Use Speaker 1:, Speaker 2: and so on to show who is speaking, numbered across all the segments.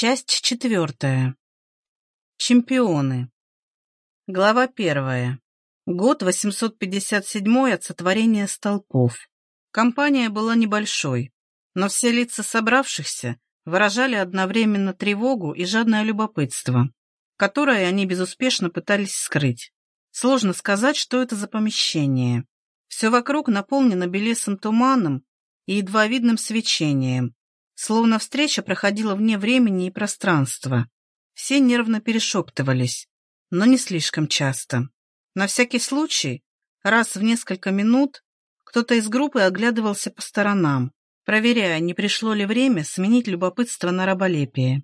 Speaker 1: Часть четвертая. Чемпионы. Глава первая. Год 857 от сотворения столпов. Компания была небольшой, но все лица собравшихся выражали одновременно тревогу и жадное любопытство, которое они безуспешно пытались скрыть. Сложно сказать, что это за помещение. Все вокруг наполнено белесым туманом и едва видным свечением, Словно встреча проходила вне времени и пространства. Все нервно перешептывались, но не слишком часто. На всякий случай, раз в несколько минут, кто-то из группы оглядывался по сторонам, проверяя, не пришло ли время сменить любопытство на раболепие.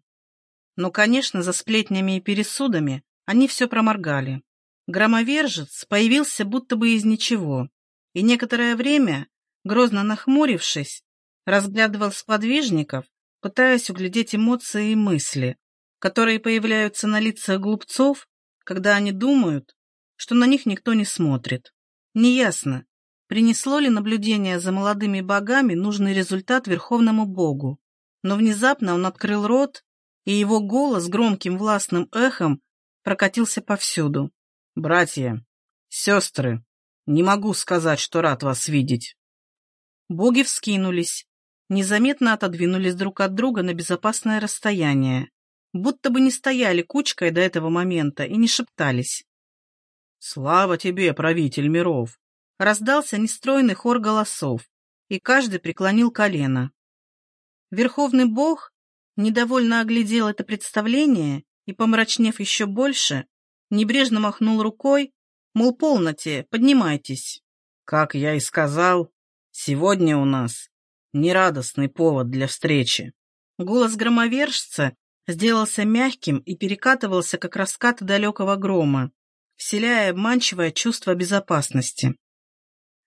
Speaker 1: Но, конечно, за сплетнями и пересудами они все проморгали. Громовержец появился будто бы из ничего, и некоторое время, грозно нахмурившись, разглядывал сподвижников, пытаясь углядеть эмоции и мысли, которые появляются на лицах глупцов, когда они думают, что на них никто не смотрит. Неясно, принесло ли наблюдение за молодыми богами нужный результат Верховному Богу, но внезапно он открыл рот, и его голос громким властным эхом прокатился повсюду. «Братья, сестры, не могу сказать, что рад вас видеть». Боги вскинулись, незаметно отодвинулись друг от друга на безопасное расстояние, будто бы не стояли кучкой до этого момента и не шептались. «Слава тебе, правитель миров!» Раздался нестройный хор голосов, и каждый преклонил колено. Верховный бог недовольно оглядел это представление и, помрачнев еще больше, небрежно махнул рукой, мол, полноте, поднимайтесь. Как я и сказал, сегодня у нас нерадостный повод для встречи. Голос громовержца сделался мягким и перекатывался, как раскат далекого грома, вселяя обманчивое чувство безопасности.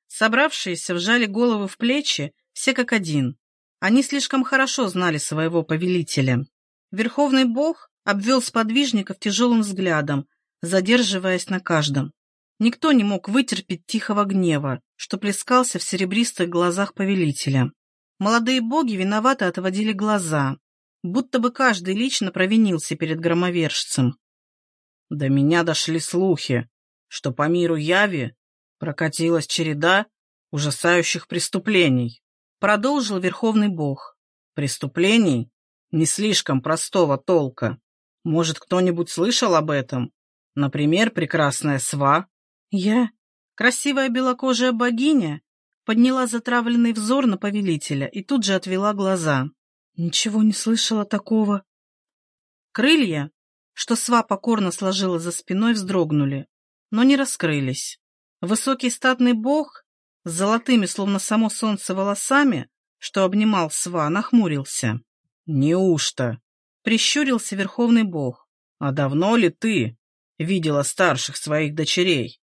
Speaker 1: Собравшиеся вжали головы в плечи, все как один. Они слишком хорошо знали своего повелителя. Верховный бог обвел сподвижников тяжелым взглядом, задерживаясь на каждом. Никто не мог вытерпеть тихого гнева, что плескался в серебристых глазах повелителя. Молодые боги виновато отводили глаза, будто бы каждый лично провинился перед громовержцем. До меня дошли слухи, что по миру Яви прокатилась череда ужасающих преступлений. Продолжил Верховный Бог. Преступлений не слишком простого толка. Может, кто-нибудь слышал об этом? Например, прекрасная Сва? Я? Красивая белокожая богиня, подняла затравленный взор на повелителя и тут же отвела глаза. Ничего не слышала такого. Крылья, что сва покорно сложила за спиной, вздрогнули, но не раскрылись. Высокий статный бог с золотыми, словно само солнце, волосами, что обнимал сва, нахмурился. «Неужто?» — прищурился верховный бог. «А давно ли ты видела старших своих дочерей?»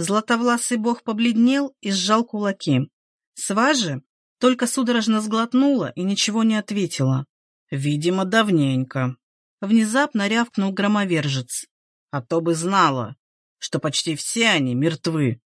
Speaker 1: Златовласый бог побледнел и сжал кулаки. Сважи только судорожно сглотнула и ничего не ответила. Видимо, давненько. Внезапно рявкнул громовержец. А то бы знала, что почти все они мертвы.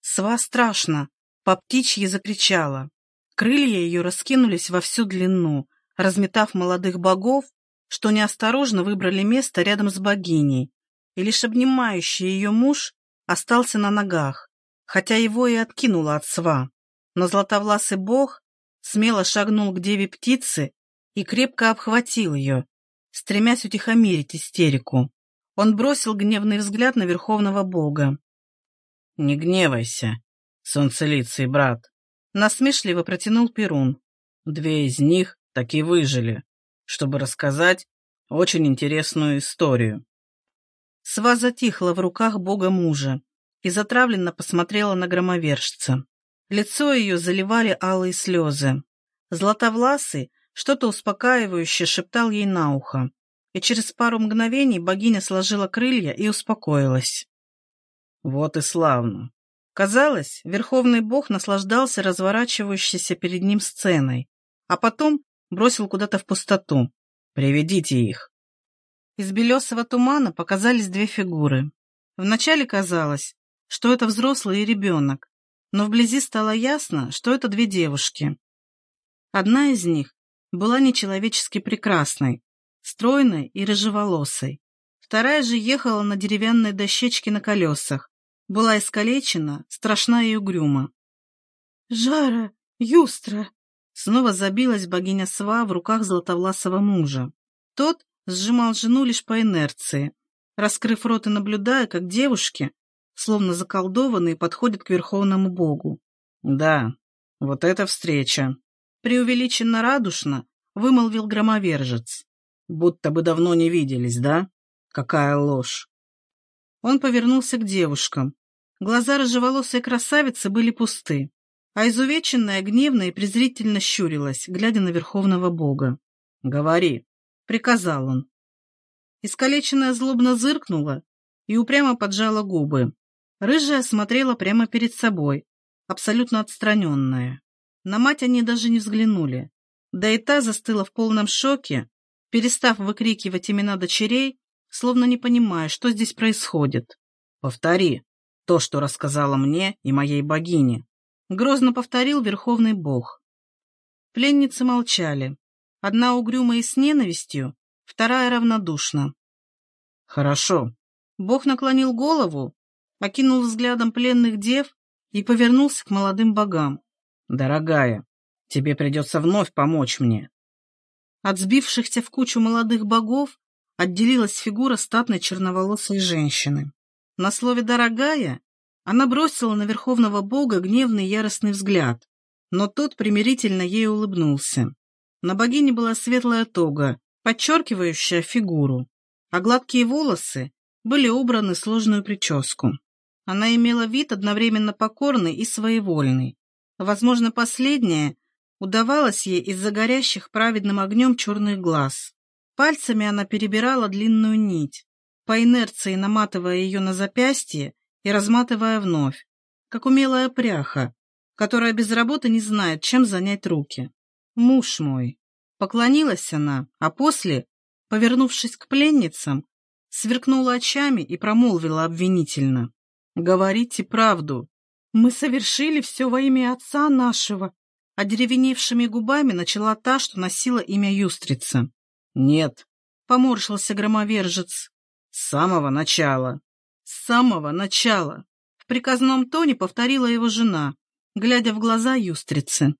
Speaker 1: Сва страшно, по птичьи закричала. Крылья ее раскинулись во всю длину, разметав молодых богов, что неосторожно выбрали место рядом с богиней, и лишь обнимающий ее муж остался на ногах, хотя его и откинуло от сва. Но златовласый бог смело шагнул к деве птицы и крепко обхватил ее, стремясь утихомирить истерику. Он бросил гневный взгляд на верховного бога. «Не гневайся, солнцелицый брат!» Насмешливо протянул Перун. Две из них так и выжили, чтобы рассказать очень интересную историю. Сва затихла в руках бога мужа и затравленно посмотрела на громовержца. Лицо ее заливали алые слезы. Златовласый что-то успокаивающее шептал ей на ухо, и через пару мгновений богиня сложила крылья и успокоилась. Вот и славно. Казалось, верховный бог наслаждался разворачивающейся перед ним сценой, а потом бросил куда-то в пустоту. «Приведите их!» Из белесого тумана показались две фигуры. Вначале казалось, что это взрослый и ребенок, но вблизи стало ясно, что это две девушки. Одна из них была нечеловечески прекрасной, стройной и рыжеволосой. Вторая же ехала на деревянной дощечке на колесах, была искалечена, страшна и угрюма. «Жара! Юстра!» Снова забилась богиня Сва в руках златовласого мужа. Тот сжимал жену лишь по инерции, раскрыв рот и наблюдая, как девушки, словно заколдованные, подходят к верховному богу. «Да, вот эта встреча!» Преувеличенно радушно вымолвил громовержец. «Будто бы давно не виделись, да? Какая ложь!» Он повернулся к девушкам. Глаза рыжеволосой красавицы были пусты а изувеченная гневно и презрительно щурилась, глядя на верховного бога. «Говори», — приказал он. Искалеченная злобно зыркнула и упрямо поджала губы. Рыжая смотрела прямо перед собой, абсолютно отстраненная. На мать они даже не взглянули. Да и та застыла в полном шоке, перестав выкрикивать имена дочерей, словно не понимая, что здесь происходит. «Повтори то, что рассказала мне и моей богине», Грозно повторил верховный бог. Пленницы молчали. Одна угрюма и с ненавистью, вторая равнодушна. «Хорошо». Бог наклонил голову, окинул взглядом пленных дев и повернулся к молодым богам. «Дорогая, тебе придется вновь помочь мне». От сбившихся в кучу молодых богов отделилась фигура статной черноволосой женщины. На слове «дорогая» Она бросила на верховного бога гневный яростный взгляд, но тот примирительно ей улыбнулся. На богине была светлая тога, подчеркивающая фигуру, а гладкие волосы были убраны в сложную прическу. Она имела вид одновременно покорный и своевольный. Возможно, последнее удавалось ей из-за горящих праведным огнем черных глаз. Пальцами она перебирала длинную нить, по инерции наматывая ее на запястье и разматывая вновь, как умелая пряха, которая без работы не знает, чем занять руки. «Муж мой!» Поклонилась она, а после, повернувшись к пленницам, сверкнула очами и промолвила обвинительно. «Говорите правду. Мы совершили все во имя отца нашего». Одеревеневшими губами начала та, что носила имя Юстрица. «Нет», — поморщился громовержец, — «с самого начала». С самого начала. В приказном тоне повторила его жена, глядя в глаза юстрицы.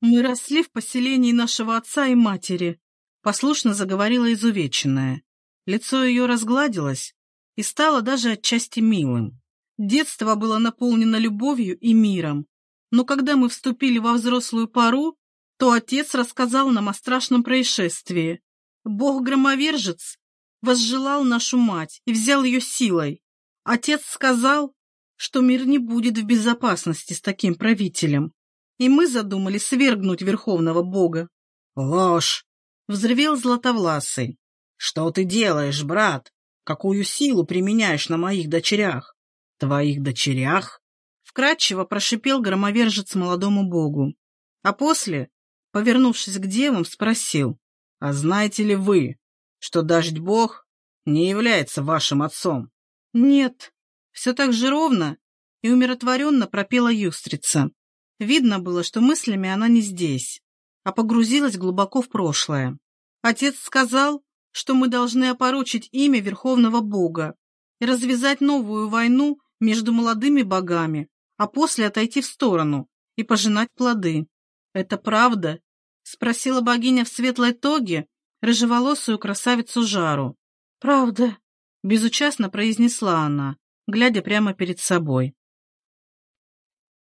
Speaker 1: «Мы росли в поселении нашего отца и матери», — послушно заговорила изувеченная. Лицо ее разгладилось и стало даже отчасти милым. Детство было наполнено любовью и миром, но когда мы вступили во взрослую пару, то отец рассказал нам о страшном происшествии. Бог-громовержец возжелал нашу мать и взял ее силой. Отец сказал, что мир не будет в безопасности с таким правителем, и мы задумали свергнуть верховного бога. «Ложь!» — взревел Златовласый. «Что ты делаешь, брат? Какую силу применяешь на моих дочерях?» «Твоих дочерях?» — вкратчиво прошипел громовержец молодому богу, а после, повернувшись к девам, спросил, «А знаете ли вы, что дождь бог не является вашим отцом. Нет, все так же ровно и умиротворенно пропела юстрица. Видно было, что мыслями она не здесь, а погрузилась глубоко в прошлое. Отец сказал, что мы должны опорочить имя Верховного Бога и развязать новую войну между молодыми богами, а после отойти в сторону и пожинать плоды. «Это правда?» — спросила богиня в светлой тоге, рыжеволосую красавицу Жару. «Правда», — безучастно произнесла она, глядя прямо перед собой.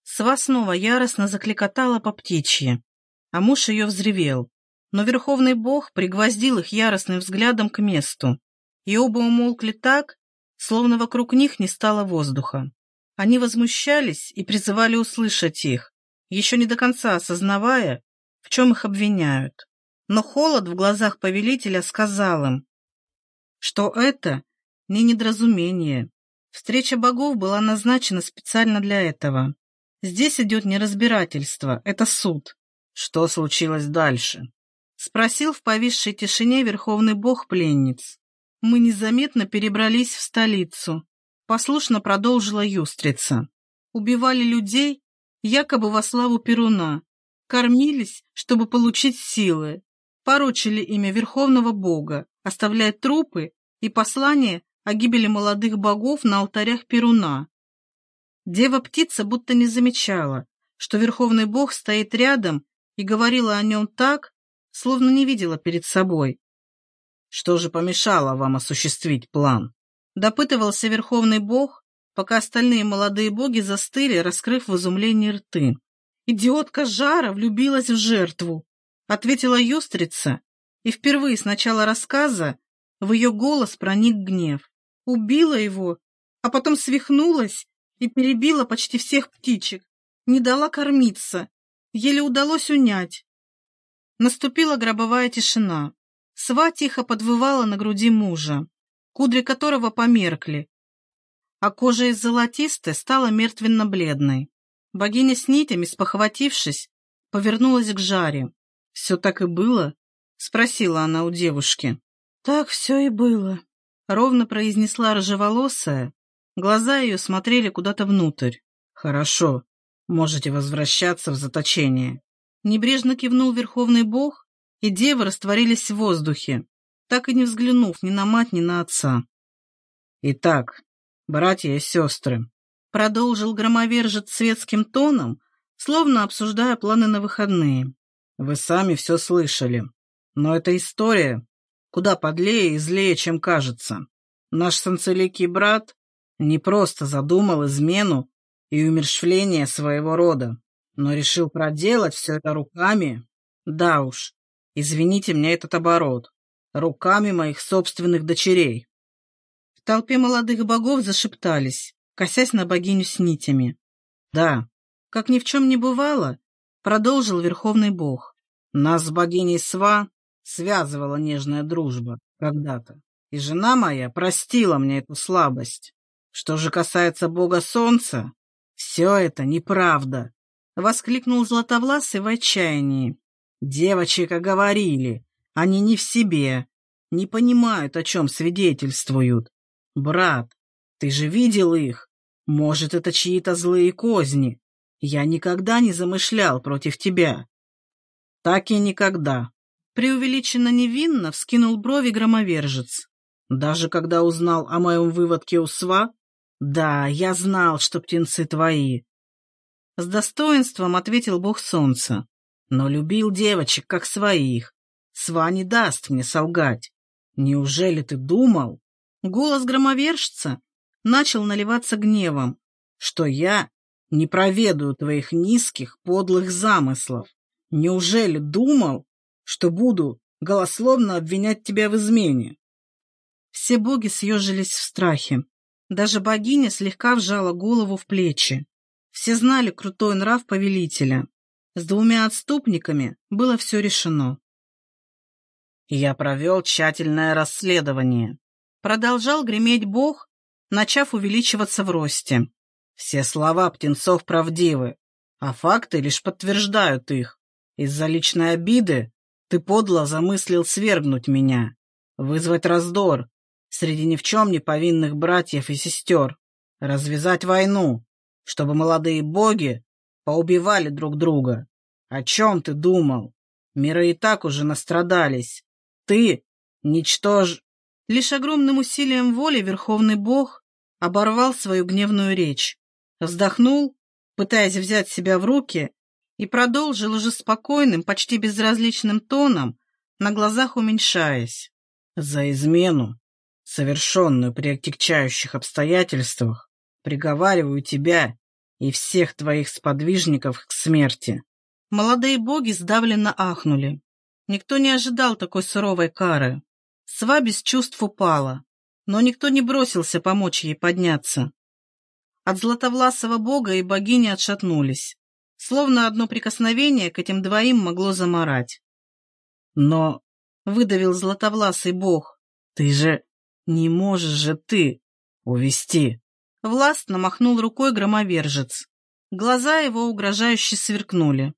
Speaker 1: Сва снова яростно закликотала по птичьи, а муж ее взревел, но верховный бог пригвоздил их яростным взглядом к месту, и оба умолкли так, словно вокруг них не стало воздуха. Они возмущались и призывали услышать их, еще не до конца осознавая, в чем их обвиняют но холод в глазах повелителя сказал им, что это не недоразумение. Встреча богов была назначена специально для этого. Здесь идет не разбирательство, это суд. Что случилось дальше? Спросил в повисшей тишине верховный бог пленниц. Мы незаметно перебрались в столицу. Послушно продолжила юстрица. Убивали людей, якобы во славу Перуна, кормились, чтобы получить силы, порочили имя Верховного Бога, оставляя трупы и послания о гибели молодых богов на алтарях Перуна. Дева-птица будто не замечала, что Верховный Бог стоит рядом и говорила о нем так, словно не видела перед собой.
Speaker 2: «Что же помешало вам осуществить план?»
Speaker 1: Допытывался Верховный Бог, пока остальные молодые боги застыли, раскрыв в изумлении рты. «Идиотка Жара влюбилась в жертву», — ответила юстрица, и впервые с начала рассказа в ее голос проник гнев. Убила его, а потом свихнулась и перебила почти всех птичек, не дала кормиться, еле удалось унять. Наступила гробовая тишина. Сва тихо подвывала на груди мужа, кудри которого померкли, а кожа из золотистой стала мертвенно-бледной. Богиня с нитями, спохватившись, повернулась к жаре. «Все так и было?» — спросила она у девушки. «Так все и было», — ровно произнесла рыжеволосая. Глаза ее смотрели куда-то внутрь.
Speaker 2: «Хорошо, можете возвращаться в заточение».
Speaker 1: Небрежно кивнул Верховный Бог, и девы растворились в воздухе, так и не взглянув ни на мать, ни на отца.
Speaker 2: «Итак, братья и сестры», —
Speaker 1: продолжил громовержец светским тоном, словно обсуждая планы на выходные.
Speaker 2: «Вы сами все слышали, но эта история куда подлее и злее, чем кажется. Наш санцеликий брат не просто задумал измену и умершвление своего рода, но решил проделать все это руками, да уж, извините мне этот оборот, руками моих собственных дочерей.
Speaker 1: В толпе молодых богов зашептались, косясь на богиню с нитями.
Speaker 2: Да,
Speaker 1: как ни в чем не бывало, продолжил верховный бог.
Speaker 2: Нас с богиней Сва связывала нежная дружба когда-то, и жена моя простила мне эту слабость. Что же касается бога солнца, все это неправда, — воскликнул Златовласый в отчаянии. Девочек говорили, они не в себе, не понимают, о чем свидетельствуют. Брат, ты же видел их? Может, это чьи-то злые козни? Я никогда не замышлял против тебя. Так и никогда.
Speaker 1: Преувеличенно невинно вскинул брови громовержец.
Speaker 2: Даже когда узнал о моем выводке у сва? Да, я знал, что птенцы твои.
Speaker 1: С достоинством ответил бог солнца.
Speaker 2: Но любил девочек, как своих. Сва не даст мне солгать. Неужели ты думал?
Speaker 1: Голос громовержца начал наливаться гневом,
Speaker 2: что я не проведаю твоих низких, подлых замыслов. Неужели думал, что буду голословно обвинять тебя в измене.
Speaker 1: Все боги съежились в страхе. Даже богиня слегка вжала голову в плечи. Все знали крутой нрав повелителя. С двумя отступниками было все решено.
Speaker 2: «Я провел тщательное расследование», — продолжал греметь бог, начав увеличиваться в росте. «Все слова птенцов правдивы, а факты лишь подтверждают их. Из-за личной обиды ты подло замыслил свергнуть меня, вызвать раздор среди ни в чем не повинных братьев и сестер, развязать войну, чтобы молодые боги поубивали друг друга. О чем ты думал? Миры и так уже настрадались. Ты — ничтож...
Speaker 1: Лишь огромным усилием воли Верховный Бог оборвал свою гневную речь, вздохнул, пытаясь взять себя в руки и продолжил уже спокойным, почти безразличным тоном, на глазах уменьшаясь.
Speaker 2: «За измену, совершенную при отягчающих обстоятельствах, приговариваю тебя и всех твоих сподвижников к смерти».
Speaker 1: Молодые боги сдавленно ахнули. Никто не ожидал такой суровой кары. Сва без чувств упала, но никто не бросился помочь ей подняться. От златовласого бога и богини отшатнулись словно одно прикосновение к этим двоим могло заморать.
Speaker 2: «Но...»
Speaker 1: — выдавил златовласый бог.
Speaker 2: «Ты же... не можешь же ты увести!»
Speaker 1: Властно махнул рукой громовержец. Глаза его угрожающе сверкнули.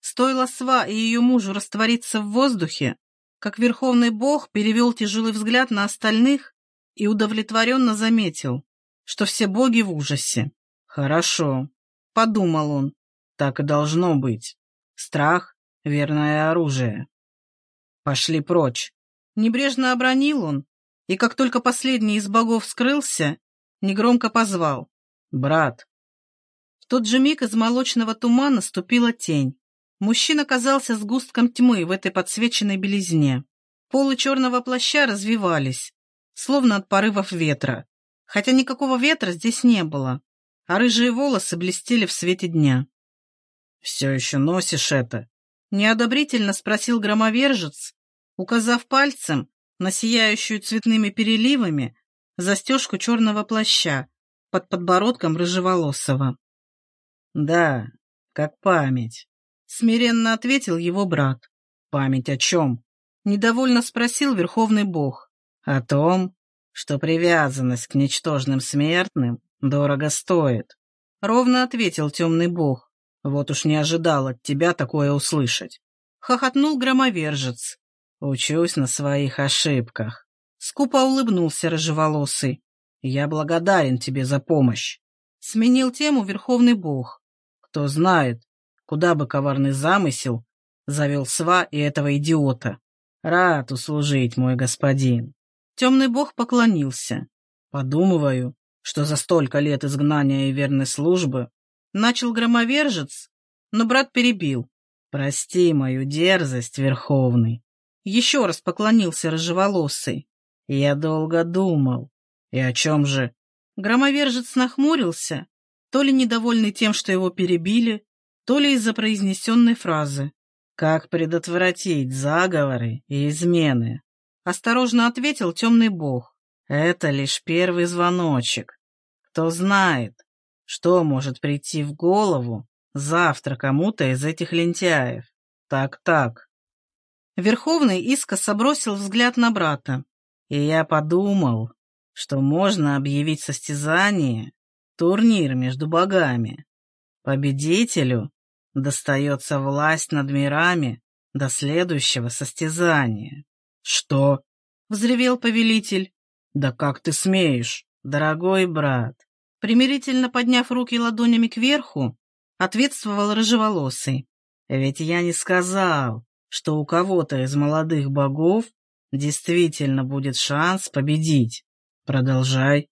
Speaker 1: Стоило Сва и ее мужу раствориться в воздухе, как верховный бог перевел тяжелый взгляд на остальных и удовлетворенно заметил, что все боги в ужасе.
Speaker 2: «Хорошо», —
Speaker 1: подумал он,
Speaker 2: так и должно быть. Страх — верное оружие. Пошли прочь.
Speaker 1: Небрежно обронил он, и как только последний из богов скрылся, негромко позвал.
Speaker 2: «Брат!»
Speaker 1: В тот же миг из молочного тумана ступила тень. Мужчина казался сгустком тьмы в этой подсвеченной белизне. Полы черного плаща развивались, словно от порывов ветра, хотя никакого ветра здесь не было, а рыжие волосы блестели в свете дня.
Speaker 2: «Все еще носишь это?»
Speaker 1: — неодобрительно спросил громовержец, указав пальцем на сияющую цветными переливами застежку черного плаща под подбородком рыжеволосого.
Speaker 2: «Да, как память», —
Speaker 1: смиренно ответил его брат.
Speaker 2: «Память о чем?»
Speaker 1: — недовольно спросил Верховный Бог.
Speaker 2: «О том, что привязанность к ничтожным смертным дорого стоит», —
Speaker 1: ровно ответил Темный Бог.
Speaker 2: «Вот уж не ожидал от тебя такое услышать».
Speaker 1: Хохотнул громовержец.
Speaker 2: «Учусь на своих ошибках».
Speaker 1: Скупо улыбнулся рыжеволосый.
Speaker 2: «Я благодарен тебе за помощь».
Speaker 1: Сменил тему Верховный Бог.
Speaker 2: Кто знает, куда бы коварный замысел завел сва и этого идиота. Рад услужить, мой господин.
Speaker 1: Темный бог поклонился.
Speaker 2: Подумываю, что за столько лет изгнания и верной службы
Speaker 1: начал громовержец, но брат перебил.
Speaker 2: Прости мою дерзость, Верховный.
Speaker 1: Еще раз поклонился рыжеволосый.
Speaker 2: Я долго думал. И о чем же?
Speaker 1: Громовержец нахмурился, то ли недовольный тем, что его перебили, то ли из-за произнесенной фразы.
Speaker 2: «Как предотвратить заговоры и измены?»
Speaker 1: Осторожно ответил темный бог.
Speaker 2: «Это лишь первый звоночек. Кто знает, что может прийти в голову завтра кому-то из этих лентяев. Так-так».
Speaker 1: Верховный искоса бросил взгляд на брата.
Speaker 2: «И я подумал, что можно объявить состязание, турнир между богами. Победителю достается власть над мирами до следующего состязания.
Speaker 1: «Что?» — взревел повелитель.
Speaker 2: «Да как ты смеешь, дорогой брат?»
Speaker 1: Примирительно подняв руки ладонями кверху, ответствовал рыжеволосый.
Speaker 2: «Ведь я не сказал, что у кого-то из молодых богов действительно будет шанс победить. Продолжай.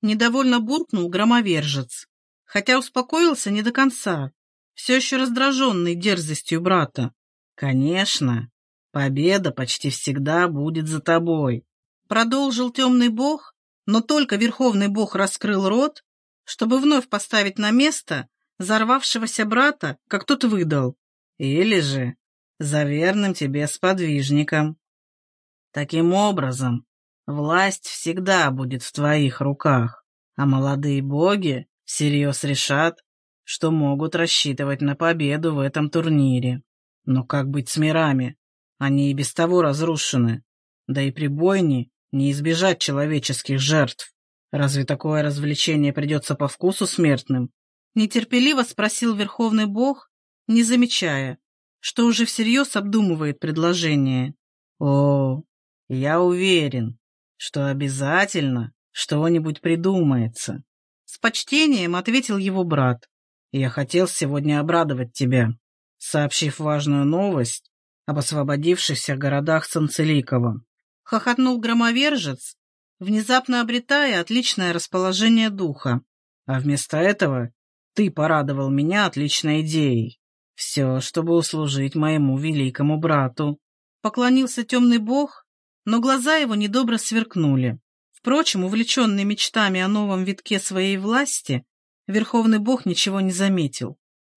Speaker 1: Недовольно буркнул громовержец, хотя успокоился не до конца, все еще раздраженный дерзостью брата.
Speaker 2: Конечно, победа почти всегда будет за тобой.
Speaker 1: Продолжил темный бог, но только верховный бог раскрыл рот, чтобы вновь поставить на место взорвавшегося брата, как тот выдал.
Speaker 2: Или же за верным тебе сподвижником. Таким образом, власть всегда будет в твоих руках, а молодые боги всерьез решат, что могут рассчитывать на победу в этом турнире. Но как быть с мирами? Они и без того разрушены. Да и при бойне не избежать человеческих жертв. Разве такое развлечение придется по вкусу смертным?
Speaker 1: Нетерпеливо спросил Верховный Бог, не замечая, что уже всерьез обдумывает предложение.
Speaker 2: О, я уверен, что обязательно что-нибудь придумается.
Speaker 1: С почтением ответил его брат.
Speaker 2: Я хотел сегодня обрадовать тебя, сообщив важную новость об освободившихся городах Санцеликова.
Speaker 1: Хохотнул громовержец, внезапно обретая отличное расположение духа.
Speaker 2: А вместо этого ты порадовал меня отличной идеей. Все, чтобы услужить моему великому брату.
Speaker 1: Поклонился темный бог, но глаза его недобро сверкнули. Впрочем, увлеченный мечтами о новом витке своей власти, Верховный Бог ничего не заметил.